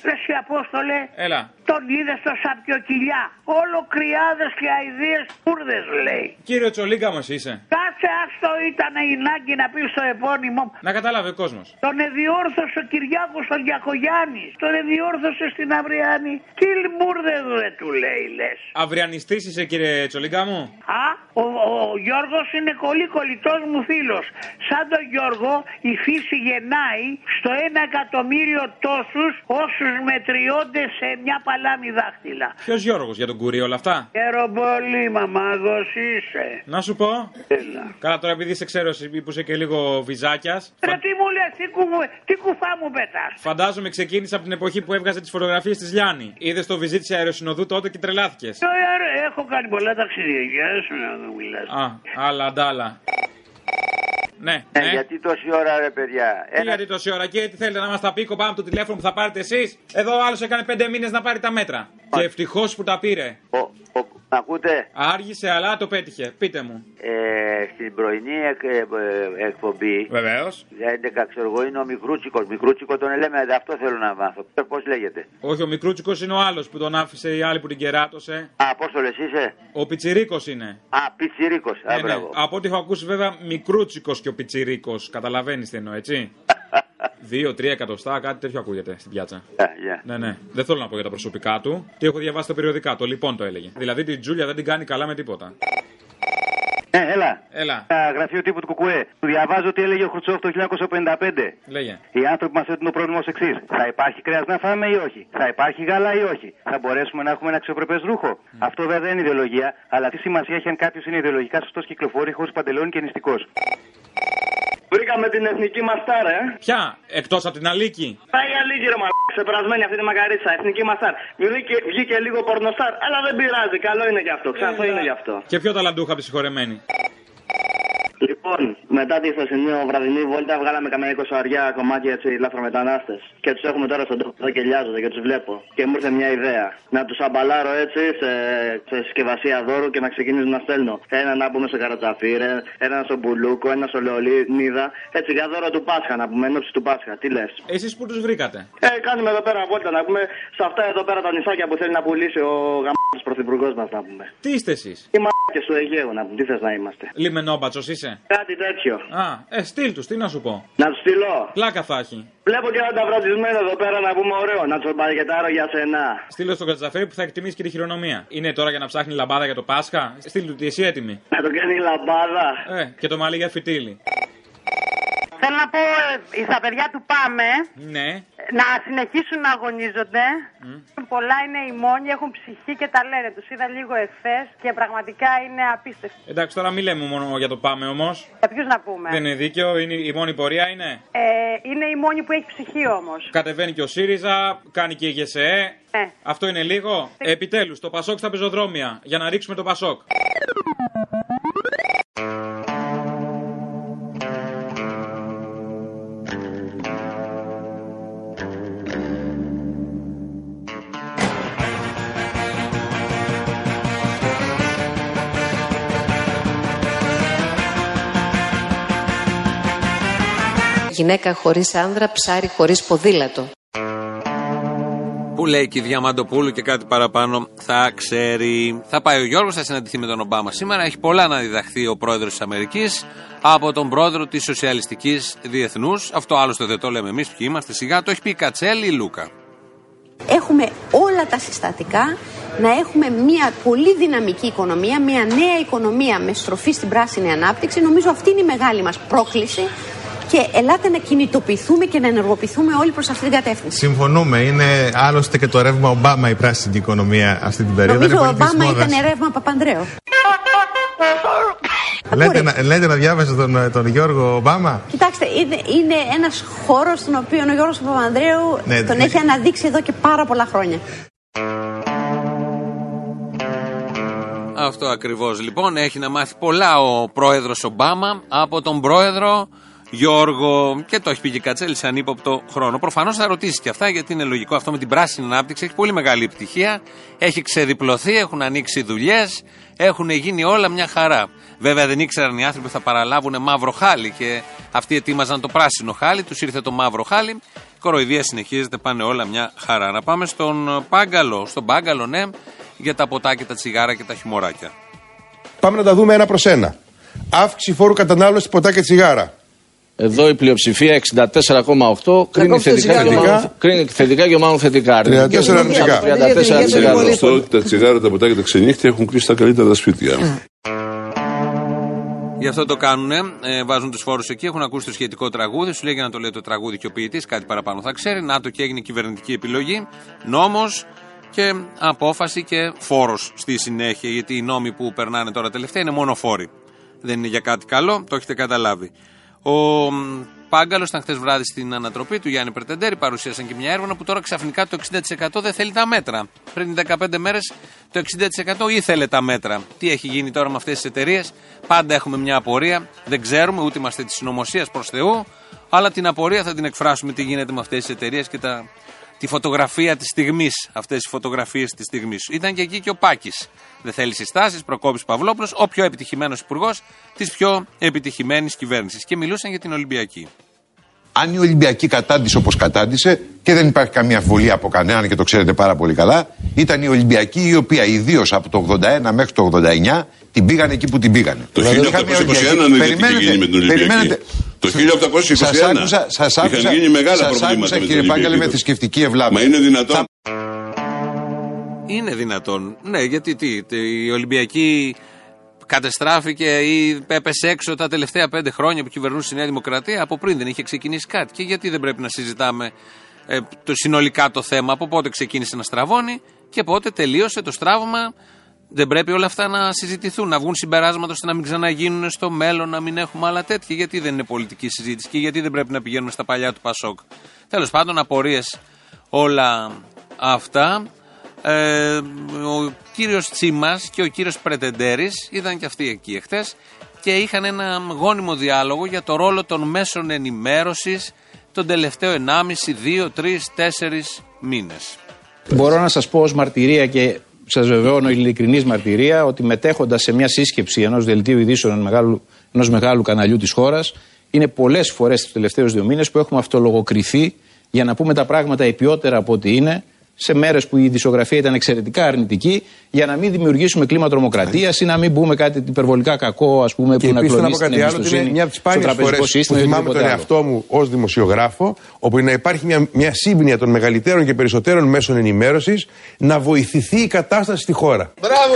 Ρε εσύ Απόστολε, Έλα. τον είδες στο σάπιο κοιλιά. Όλο κρυάδες και αηδίες πούρδες λέει. Κύριο Τσολίγκα μας είσαι. Κάτσε άστο ήταν η Νάγκη να πεις στο επώνυμο. Να καταλάβει ο κόσμος. Τον εδιόρθωσε ο Κυριάκος τον Γιακογιάννης. Τον εδιόρθωσε στην Αυριάνη. Τι μπουρδε ρε του λέει λες. Αυριανιστής είσαι, κύριε Τσολίγκα μου; Α, ο, ο, ο Γιώργος είναι πολύ κολλητός μου φίλος. Σαν τον Γιώργο η φύση γεννάει στο ένα εκατομμύριο τόσους όσους μετριώνται σε μια παλάμη δάχτυλα. Ποιος Γιώργος για τον κουρί όλα αυτά; Χαίρομαι πολύ, μαμάδος είσαι. Να σου πω. Έλα. Καλά, τώρα επειδή σε ξέρω εσύ που είσαι και λίγο βυζάκιας. Ρε τι μου λες, τι, κουβου- τι κουφά μου πετάς; Φαντάζομαι ξεκίνησε από την εποχή που έβγαζε τις φωτογραφίες της Λιάννη. Είδες το βυζί της αεροσυνοδού τότε και τρελάθηκες. Ε, ρε, Έχω κάνει πολλά ταξίδια, γεια σου να μου μιλάς. Α, άλλα αντάλλα. Ναι, Ε, ναι. γιατί τόση ώρα ρε παιδιά. Τι γιατί τόση ώρα και τι θέλετε να μας τα πει πάνω από το τηλέφωνο που θα πάρετε εσείς; Εδώ ο άλλος έκανε πέντε μήνες να πάρει τα μέτρα. Και ευτυχώς που τα πήρε. Ο, ο, Ακούτε; Άργησε, αλλά το πέτυχε. Πείτε μου. Ε, στην πρωινή εκ, ε, ε, εκπομπή. Βεβαίως. 11 ξέρω εγώ είναι ο Μικρούτσικος. Μικρούτσικο τον λέμε, αυτό θέλω να μάθω. Πώς λέγεται; Όχι, ο Μικρούτσικος είναι ο άλλος που τον άφησε η άλλη που την κεράτωσε. Α, πώ το λε, είσαι; Ο Πιτσυρίκο είναι. Α, Πιτσυρίκο. Α, Ναι, ναι. μπράβο. Από ό,τι έχω ακούσει, βέβαια, Μικρούτσικος και ο Πιτσυρίκο. Καταλαβαίνεις τι εννοώ, έτσι; Δύο-τρία εκατοστά, κάτι τέτοιο ακούγεται στην πιάτσα. Ναι, ναι. Δεν θέλω να πω για τα προσωπικά του. Τι έχω διαβάσει τα περιοδικά. Το λοιπόν το έλεγε. Δηλαδή την Τζούλια δεν την κάνει καλά με τίποτα. Ε, έλα. Έλα. Α, γραφείο τύπου του Κουκουέ. Του διαβάζω τι έλεγε ο Χρουτσόφ το 1955. Λέγε. Οι άνθρωποι μας θέτουν το πρόβλημα ως εξής. Θα υπάρχει κρέας να φάμε ή όχι; Θα υπάρχει γάλα ή όχι; Θα μπορέσουμε να έχουμε ένα αξιοπρεπές ρούχο; Αυτό βέβαια δεν είναι ιδεολογία, αλλά τι σημασία έχει αν κάποιος είναι ιδεολογικά σωστός κυκλοφορεί χωρίς παντελόνι και νηστικός; Βρήκαμε την εθνική μας τάρα, ε. Ποια, εκτός από την Αλίκη; Πάει η αλήκη ρε μα. Ξεπερασμένη αυτή τη μακαρίτσα. Εθνική μας τάρα. Βγήκε, βγήκε λίγο πορνοστάρ, αλλά δεν πειράζει. Καλό είναι γι' αυτό. Ξανθό είναι γι' αυτό. Και πιο ταλαντούχα από τη συγχωρεμένη. Λοιπόν, μετά τη χθεσινή βραδινή βόλτα βγάλαμε καμιά 20 αριά κομμάτια έτσι λαθρομετανάστες. Και τους έχουμε τώρα στον τόπο εδώ και λιάζονται και τους βλέπω. Και μου ήρθε μια ιδέα. Να τους αμπαλάρω έτσι σε, σε συσκευασία δώρου και να ξεκινήσω να στέλνω. Ένα να πούμε στο Καρατσαφίρε, ένα στο Μπουλούκο, ένα στο Λεωλίνιδα. Έτσι για δώρο του Πάσχα να πούμε, ενόψη του Πάσχα. Τι λες. Εσείς που τους βρήκατε; Ε, κάνουμε εδώ πέρα βόλτα να πούμε σε αυτά εδώ πέρα τα νησάκια που θέλει να πουλήσει ο γαμμάτο πρωθυπουργός μας να πούμε. Τι είστε εσείς; Οι μάκε του Αιγαίου να πούμε, τι θες να είμαστε. Λιμενόμπατσος είσαι. Κάτι τέτοιο. Α, ε, στείλ τους, τι να σου πω. Να τους στείλω. Πλάκα θα έχει. Βλέπω και ένα ταυρατισμένο εδώ πέρα να πούμε ωραίο, να τους μπαρκετάρω για σένα. Στείλω στον Κατζαφέρη που θα εκτιμήσει και τη χειρονομία. Είναι τώρα για να ψάχνει λαμπάδα για το Πάσχα. Στείλ του τι εσύ έτοιμη. Να το κάνει λαμπάδα. Ε, και το μαλλί για φυτίλι. Θέλω να πω ε, στα παιδιά του Πάμε Ναι. να συνεχίσουν να αγωνίζονται. Πολλά είναι οι μόνοι, έχουν ψυχή και τα λένε. Τους είδα λίγο εχθές και πραγματικά είναι απίστευτο. Εντάξει, τώρα μην λέμε μόνο για το πάμε όμως. Για ποιους να πούμε; Δεν είναι δίκαιο, είναι η μόνη πορεία είναι; Ε, είναι η μόνη που έχει ψυχή όμως. Κατεβαίνει και ο ΣΥΡΙΖΑ, κάνει και η ΓΕΣΕΕ. Ναι. Αυτό είναι λίγο. Επιτέλους, το Πασόκ στα πεζοδρόμια. Για να ρίξουμε το Πασόκ. Γυναίκα χωρίς άνδρα, ψάρι χωρίς ποδήλατο. Που λέει και η Διαμαντοπούλου και κάτι παραπάνω θα ξέρει. Θα πάει ο Γιώργος, θα συναντηθεί με τον Ομπάμα σήμερα. Έχει πολλά να διδαχθεί ο πρόεδρος της Αμερικής από τον πρόεδρο της Σοσιαλιστικής Διεθνούς. Αυτό άλλωστε δεν το λέμε εμείς, ποιοι είμαστε σιγά. Το έχει πει η Κατσέλη ή η Λούκα. Έχουμε όλα τα συστατικά να έχουμε μια πολύ δυναμική οικονομία, μια νέα οικονομία με στροφή στην πράσινη ανάπτυξη. Νομίζω αυτή είναι η μεγάλη μας πρόκληση και ελάτε να κινητοποιηθούμε και να ενεργοποιηθούμε όλοι προς αυτή την κατεύθυνση. Συμφωνούμε. Είναι άλλωστε και το ρεύμα Ομπάμα η πράσινη οικονομία αυτή την περίοδο. Νομίζω ο είναι πολύ της Ομπάμα μόδας. ήταν ρεύμα Παπανδρέου. Λέτε, να, λέτε να διάβασε τον, τον Γιώργο Ομπάμα; Κοιτάξτε, είναι, είναι ένας χώρος στον οποίο ο Γιώργος Παπανδρέου Ναι, τον ναι. έχει αναδείξει εδώ και πάρα πολλά χρόνια. Αυτό ακριβώς λοιπόν. Έχει να μάθει πολλά ο πρόεδρος Ομπάμα από τον πρόεδρο Γιώργο. Και το έχει πει και η Κατσέλη σε ανύποπτο χρόνο. Προφανώς θα ρωτήσει και αυτά γιατί είναι λογικό αυτό με την πράσινη ανάπτυξη. Έχει πολύ μεγάλη επιτυχία. Έχει ξεδιπλωθεί, έχουν ανοίξει δουλειές. Έχουν γίνει όλα μια χαρά. Βέβαια δεν ήξεραν οι άνθρωποι που θα παραλάβουν μαύρο χάλι και αυτοί ετοίμαζαν το πράσινο χάλι. Τους ήρθε το μαύρο χάλι. Η κοροϊδία συνεχίζεται, πάνε όλα μια χαρά. Να πάμε στον Πάγκαλο. Στον Πάγκαλο, ναι, για τα ποτά και τα τσιγάρα και τα χυμωράκια. Πάμε να τα δούμε ένα προς ένα. Αύξηση φόρου κατανάλωσης ποτά και τσιγάρα. Εδώ η πλειοψηφία 64,8 κρίνει θετικά, και θετικά. μάλλον, κρίνει θετικά και μάλλον θετικά. 34 αρνητικά. 34%. Αυτό ότι τα τσιγάρα, τα ποτά και τα ξενύχτια έχουν κλείσει τα καλύτερα τα σπίτια. Γι' αυτό το κάνουν, ε, βάζουν τους φόρους εκεί. Έχουν ακούσει το σχετικό τραγούδι. Σου λέει για να το λέει το τραγούδι και ο ποιητής, κάτι παραπάνω θα ξέρει. Να το και έγινε κυβερνητική επιλογή. Νόμος και απόφαση και φόρος στη συνέχεια. Γιατί οι νόμοι που περνάνε τώρα τελευταία είναι μόνο φόροι. Δεν είναι για κάτι καλό, το έχετε καταλάβει. Ο Πάγκαλος ήταν χθες βράδυ στην ανατροπή του Γιάννη Περτεντέρη. Παρουσίασαν και μια έρευνα που τώρα ξαφνικά το 60% δεν θέλει τα μέτρα. Πριν 15 μέρες το 60% ήθελε τα μέτρα. Τι έχει γίνει τώρα με αυτές τις εταιρείες; Πάντα έχουμε μια απορία. Δεν ξέρουμε, ούτε είμαστε της συνωμοσίας προς Θεού. Αλλά την απορία θα την εκφράσουμε τι γίνεται με αυτές τις εταιρείες και τα, τη φωτογραφία της στιγμής, αυτές οι φωτογραφίες της στιγμής. Ήταν και εκεί και ο Πάκης. Δεν θέλει συστάσεις, προκόπης Παυλόπουλος, ο πιο επιτυχημένος υπουργός της πιο επιτυχημένης κυβέρνησης. Και μιλούσαν για την Ολυμπιακή. Αν η Ολυμπιακή κατάντησε όπως κατάντησε, και δεν υπάρχει καμία αμφιβολία από κανέναν και το ξέρετε πάρα πολύ καλά, ήταν η Ολυμπιακή η οποία ιδίως από το 81 μέχρι το 89 την πήγανε εκεί που την πήγανε. Το 1821 Δηλαδή, δεν είχε τι γίνει με την Ολυμπιακή. περιμένετε. Το 1821 Σας άκουσα, σας άκουσα, είχαν γίνει μεγάλα σας προβλήματα άκουσα, με την κύριε Πάγκαλε με Ολυμπιακή. θρησκευτική ευλάβεια. Μα είναι δυνατόν. Είναι δυνατόν. Ναι, γιατί τι, τι, η Ολυμπιακή κατεστράφηκε ή έπεσε έξω τα τελευταία πέντε χρόνια που κυβερνούσε η Νέα Δημοκρατία. Από πριν δεν είχε ξεκινήσει κάτι. Και γιατί δεν πρέπει να συζητάμε ε, το συνολικά το θέμα. Από πότε ξεκίνησε να στραβώνει και πότε τελείωσε το στράβωμα. Δεν πρέπει όλα αυτά να συζητηθούν, να βγουν συμπεράσματα ώστε να μην ξαναγίνουν στο μέλλον, να μην έχουμε άλλα τέτοια. Γιατί δεν είναι πολιτική συζήτηση και γιατί δεν πρέπει να πηγαίνουμε στα παλιά του Πασόκ. Τέλος πάντων, απορίες όλα αυτά. Ε, ο κύριος Τσίμας και ο κύριος Πρετεντέρης ήταν και αυτοί εκεί εχθές και είχαν ένα γόνιμο διάλογο για το ρόλο των μέσων ενημέρωσης τον τελευταίο 1,5, 2, 3, 4 μήνες. Μπορώ να σας πω ως μαρτυρία και σας βεβαιώνω ειλικρινής μαρτυρία ότι μετέχοντας σε μια σύσκεψη ενός δελτίου ειδήσεων ενός μεγάλου, ενός μεγάλου καναλιού της χώρας είναι πολλές φορές τους τελευταίους δύο μήνες που έχουμε αυτολογοκριθεί για να πούμε τα πράγματα επιότερα από ό,τι είναι σε μέρες που η ειδησιογραφία ήταν εξαιρετικά αρνητική, για να μην δημιουργήσουμε κλίμα τρομοκρατίας ή να μην πούμε κάτι υπερβολικά κακό, ας πούμε, Και που να επίσης να πω κλονίσει την κάτι άλλο, ότι είναι εμπιστοσύνη μια από τις στο σπάνιες φορές τραπεζικό που σύστημα ή θυμάμαι τον οτιδήποτε άλλο. εαυτό μου ως δημοσιογράφο, όπου να υπάρχει μια, μια σύμπνοια των μεγαλύτερων και περισσότερων μέσων ενημέρωσης να βοηθηθεί η κατάσταση στη χώρα. Μπράβο!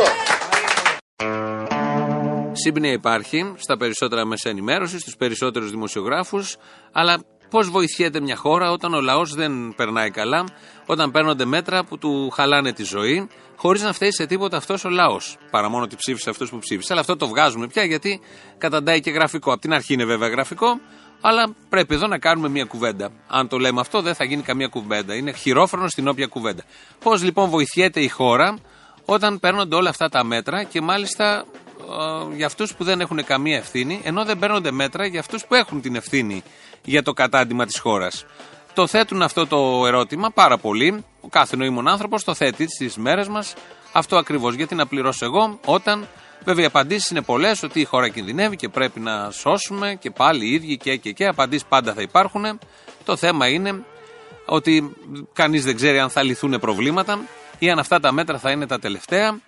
Σύμπνοια υπάρχει στα περισσότερα μέσα ενημέρωσης, στους περισσότερους δημοσιογράφους, αλλά πώς βοηθιέται μια χώρα όταν ο λαός δεν περνάει καλά, όταν παίρνονται μέτρα που του χαλάνε τη ζωή, χωρίς να φταίει σε τίποτα αυτός ο λαός. Παρά μόνο ότι ψήφισε αυτό που ψήφισε. Αλλά αυτό το βγάζουμε πια γιατί καταντάει και γραφικό. Απ' την αρχή είναι βέβαια γραφικό, αλλά πρέπει εδώ να κάνουμε μια κουβέντα. Αν το λέμε αυτό, δεν θα γίνει καμία κουβέντα. Είναι χειρόφρονος στην όποια κουβέντα. Πώς λοιπόν βοηθιέται η χώρα όταν παίρνονται όλα αυτά τα μέτρα και μάλιστα ε, για αυτούς που δεν έχουν καμία ευθύνη, ενώ δεν παίρνονται μέτρα για αυτούς που έχουν την ευθύνη για το κατάντημα της χώρας. Το θέτουν αυτό το ερώτημα πάρα πολύ. Ο κάθε νοήμων άνθρωπος το θέτει στις μέρες μας. Αυτό ακριβώς. Γιατί να πληρώσω εγώ όταν. Βέβαια, οι απαντήσεις είναι πολλές ότι η χώρα κινδυνεύει και πρέπει να σώσουμε και πάλι οι ίδιοι και και και. Απαντήσεις πάντα θα υπάρχουν. Το θέμα είναι ότι κανείς δεν ξέρει αν θα λυθούν προβλήματα ή αν αυτά τα μέτρα θα είναι τα τελευταία.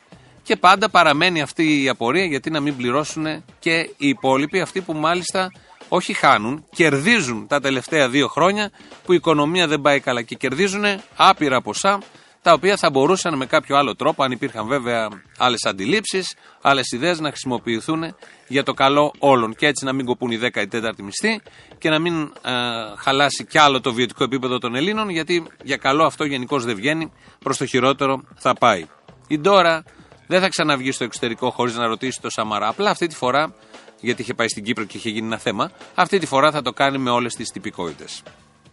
Και πάντα παραμένει αυτή η απορία γιατί να μην πληρώσουν και οι υπόλοιποι, αυτοί που μάλιστα όχι χάνουν, κερδίζουν τα τελευταία δύο χρόνια που η οικονομία δεν πάει καλά και κερδίζουν άπειρα ποσά τα οποία θα μπορούσαν με κάποιο άλλο τρόπο, αν υπήρχαν βέβαια άλλες αντιλήψεις, άλλες ιδέες, να χρησιμοποιηθούν για το καλό όλων. Και έτσι να μην κοπούν οι 14η μισθοί και να μην ε, χαλάσει κι άλλο το βιωτικό επίπεδο των Ελλήνων, γιατί για καλό αυτό γενικώ δεν βγαίνει, προς το χειρότερο θα πάει. Η Ντόρα δεν θα ξαναβγεί στο εξωτερικό χωρίς να ρωτήσει το Σαμαρά. Απλά αυτή τη φορά, γιατί είχε πάει στην Κύπρο και είχε γίνει ένα θέμα, αυτή τη φορά θα το κάνει με όλες τις τυπικότητες.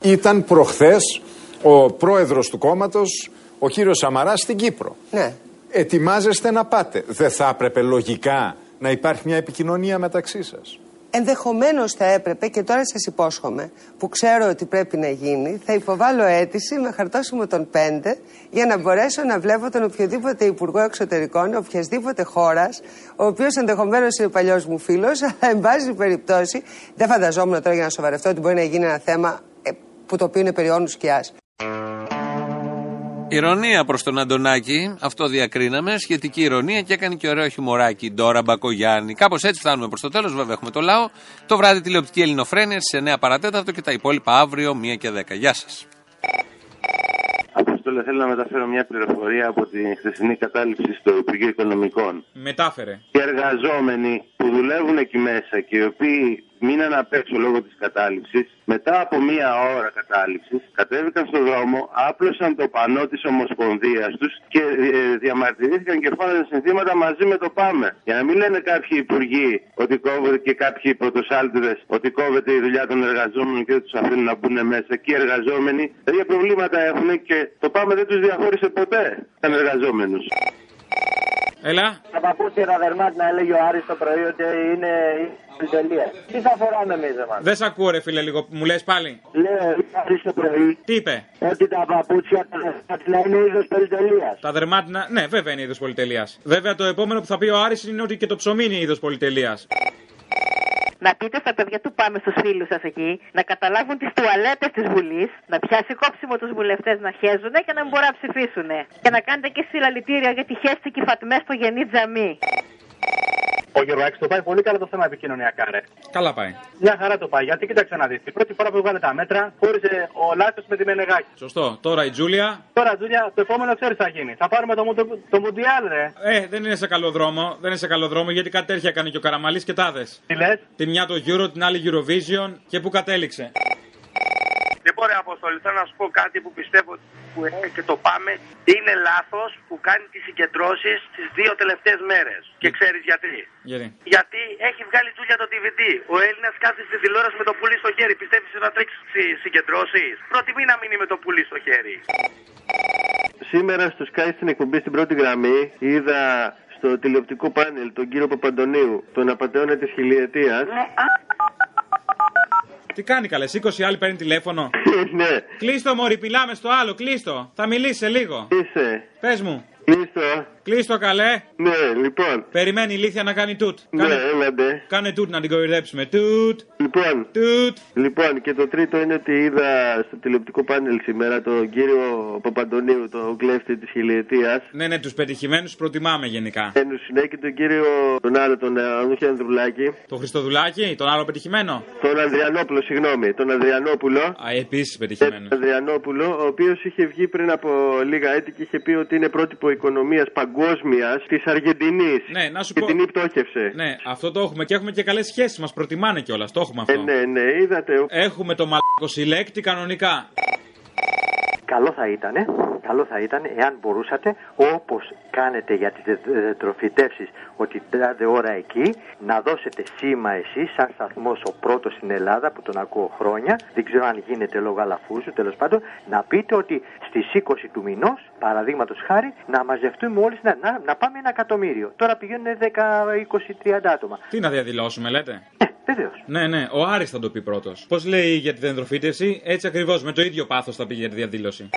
Ήταν προχθές ο πρόεδρος του κόμματος, ο κύριος Σαμαράς στην Κύπρο. Ναι. Ετοιμάζεστε να πάτε. Δεν θα έπρεπε λογικά να υπάρχει μια επικοινωνία μεταξύ σας. Ενδεχομένως θα έπρεπε και τώρα σας υπόσχομαι, που ξέρω ότι πρέπει να γίνει, θα υποβάλω αίτηση με χαρτόσημο των πέντε για να μπορέσω να βλέπω τον οποιοδήποτε Υπουργό Εξωτερικών, οποιασδήποτε χώρας, ο οποίος ενδεχομένως είναι παλιός μου φίλος, αλλά εν πάση περιπτώσει δεν φανταζόμουν τώρα για να σοβαρευτώ ότι μπορεί να γίνει ένα θέμα ε, που το οποίο είναι περιόνου σκιάς. Ηρωνία προς τον Αντωνάκη, αυτό διακρίναμε. Σχετική ηρωνία και έκανε και ωραίο χιμωράκι. Ντόρα Μπακογιάννη. Κάπως έτσι φτάνουμε προς το τέλος. Βέβαια έχουμε το λαό. Το βράδυ τηλεοπτική Ελληνοφρένεια σε 9 παρατέταρτο και τα υπόλοιπα αύριο 1 και 10. Γεια σας. Αποστόλε, θέλω να μεταφέρω μια πληροφορία από τη χθεσινή κατάληψη στο Υπουργείο Οικονομικών. Μετάφερε. Οι εργαζόμενοι που δουλεύουν εκεί μέσα και οι οποίοι μείναν απ' έξω λόγω της κατάληψης, μετά από μία ώρα κατάληψης, κατέβηκαν στον δρόμο, άπλωσαν το πανό της Ομοσπονδίας τους και ε, διαμαρτυρήθηκαν και φώναζαν συνθήματα μαζί με το Πάμε. Για να μην λένε κάποιοι υπουργοί ότι κόβεται και κάποιοι πρωτοσάλτιδες ότι κόβεται η δουλειά των εργαζόμενων και δεν τους αφήνουν να μπουν μέσα. Και οι εργαζόμενοι τέτοια προβλήματα έχουν και το Πάμε δεν τους διαχώρισε ποτέ σαν εργαζόμενους. Έλα. Τα παπούτσια τα δερμάτινα έλεγε ο Άρης το πρωί ότι είναι πολυτελεία. Τι θα φοράμε εμείς, εμά. Δεν σ' ακούω, ρε φίλε, λίγο. Μου λες πάλι. Λέω ο Άρης το πρωί Τι είπε; ότι τα παπούτσια τα δερμάτινα είναι είδος πολυτελείας. Τα δερμάτινα. Ναι, βέβαια είναι είδος πολυτελείας. Βέβαια το επόμενο που θα πει ο Άρης είναι ότι και το ψωμί είναι είδος πολυτελείας. Να πείτε στα παιδιά του πάμε στους φίλους σας εκεί να καταλάβουν τις τουαλέτες της Βουλής, να πιάσει κόψιμο τους βουλευτές να χέζουν και να μην μπορούν να ψηφίσουν. Και να κάνετε και συλλαλητήρια για τη χέστη και φατμέ στο γενή τζαμί. Ο Γεωργάκη το πάει πολύ καλά το θέμα επικοινωνιακά, ρε. Καλά πάει. Μια χαρά το πάει. Γιατί κοίταξε να δεις. Την πρώτη φορά που έβγαλε τα μέτρα, χώρισε ο Λάθο με τη Μενεγάκη. Σωστό. Τώρα η Τζούλια; Τώρα, Τζούλια, το επόμενο ξέρεις θα γίνει. Θα πάρουμε το, το, το Μουντιάλ, ρε. Ε, δεν είναι σε καλό δρόμο. Δεν είναι σε καλό δρόμο γιατί κάτι τέτοια έκανε και ο Καραμαλής και τάδες. Τι λες; Τη μια το Euro, την άλλη Eurovision και που κατέληξε. Λοιπόν, ρε Αποστολή, θέλω να σου πω κάτι που πιστεύω που ε, και το πάμε. Είναι λάθος που κάνει τις συγκεντρώσεις τις δύο τελευταίες μέρες. Και ξέρεις γιατί. Γιατί; Γιατί έχει βγάλει τούλια το DVD. Ο Έλληνας κάθεται στη τηλεόραση με το πουλί στο χέρι. Πιστεύεις να τρέξει τι συγκεντρώσεις; Προτιμεί να μείνει με το πουλί στο χέρι. Σήμερα στο Sky στην εκπομπή στην πρώτη γραμμή είδα στο τηλεοπτικό πάνελ τον κύριο Παπαντονίου, τον απαταιώνα της χιλιετίας. Τι κάνει καλέ, 20 άλλοι παίρνει τηλέφωνο. ναι. Κλείστο μωρή, μιλάμε στο άλλο, κλείστο. Θα μιλήσει σε λίγο. Είσαι. Πες μου. Κλείστο. Κλείστο καλέ. Ναι, λοιπόν. Περιμένει η ηλίθεια να κάνει τούτ. Ναι, Κάνε, έλαντε. κάνε τούτ να την κορυδέψουμε. Τούτ. Λοιπόν, τούτ. λοιπόν, και το τρίτο είναι ότι είδα στο τηλεοπτικό πάνελ σήμερα τον κύριο Παπαντονίου, τον κλέφτη της χιλιετίας. Ναι, ναι, τους πετυχημένους προτιμάμε γενικά. Ένου συνέχει τον κύριο, τον άλλο, τον ε, όχι Ανδρουλάκη. Το Χριστοδουλάκι, τον άλλο πετυχημένο. Τον Ανδριανόπουλο, συγγνώμη. Τον Ανδριανόπουλο. Α, επίσης πετυχημένος. Τον Ανδριανόπουλο, ο οποίος είχε βγει πριν από λίγα έτη και είχε πει ότι είναι πρότυπο οικονομίας παγκόσμιας της Αργεντινής. Ναι, να σου και πω. την υπτώχευσε. Ναι, αυτό το έχουμε και έχουμε και καλές σχέσεις. Μας προτιμάνε κιόλας. Το έχουμε Ε, αυτό. ναι, ναι, είδατε. Έχουμε το μαλακό συλλέκτη κανονικά. Καλό θα ήταν, καλό θα ήταν εάν μπορούσατε όπως κάνετε για τις δε- τροφιτεύσεις ότι τάδε ώρα εκεί να δώσετε σήμα εσείς σαν σταθμός ο πρώτος στην Ελλάδα που τον ακούω χρόνια δεν ξέρω αν γίνεται λόγω αλαφούζου τέλος πάντων να πείτε ότι στις 20 του μηνός παραδείγματος χάρη να μαζευτούμε όλοι να, να, να πάμε ένα εκατομμύριο τώρα πηγαίνουν 10, 20, 30 άτομα Τι να διαδηλώσουμε, λέτε; Βεβαίως. Ναι, ναι, ο Άρης θα το πει πρώτος. Πώς λέει για τη δεντροφύτευση, έτσι ακριβώς με το ίδιο πάθος θα πει για τη διαδήλωση.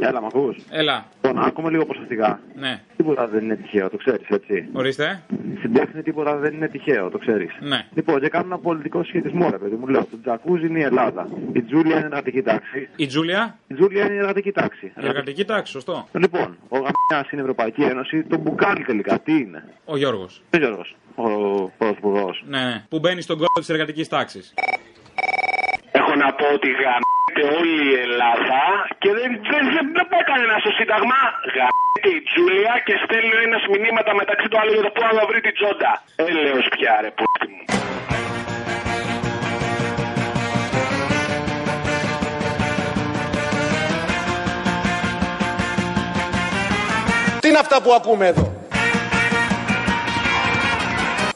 Έλα, μ' ακούς; Έλα. Λοιπόν, ακούμε λίγο προσεκτικά. Ναι. Τίποτα δεν είναι τυχαίο, το ξέρεις, έτσι. Ορίστε. Στην τέχνη τίποτα δεν είναι τυχαίο, το ξέρεις. Ναι. Λοιπόν, και κάνω ένα πολιτικό σχετισμό, ρε παιδί μου. Λέω, το τζακούζι είναι η Ελλάδα. Η Τζούλια είναι εργατική τάξη. Η Τζούλια; Η Τζούλια είναι η εργατική τάξη. Η εργατική τάξη, σωστό. Λοιπόν, ο Γαμιάς είναι η Ευρωπαϊκή Ένωση. Το μπουκάλι τελικά, τι είναι; Ο Γιώργος. Ο Γιώργος, ο πρωθυπουργός. Ναι, ναι. Που μπαίνει στον κόλλο της εργατικής τάξης. Έχω να πω ότι γαμείται όλη η Ελλάδα και δεν, δεν, δεν, δεν πάει κανένας στο Σύνταγμα. Γαμείται η Τζούλια και στέλνει ο ένα μηνύματα μεταξύ του άλλου για το πού θα βρει την τσόντα. Έλεος πια ρε πούστη μου. Τι είναι αυτά που ακούμε εδώ;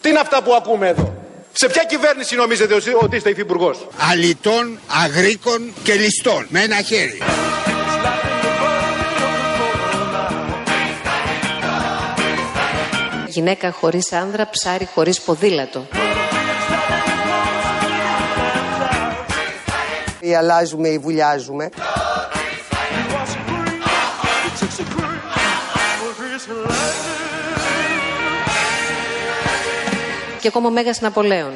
Τι είναι αυτά που ακούμε εδώ; Σε ποια κυβέρνηση νομίζετε ότι- ότι είστε υφυπουργός; Αλιτών, αγρίκων και ληστών. Με ένα χέρι. Γυναίκα χωρίς άνδρα, ψάρι χωρίς ποδήλατο. Ή αλλάζουμε ή βουλιάζουμε. Και ακόμα ο Μέγας Ναπολέων.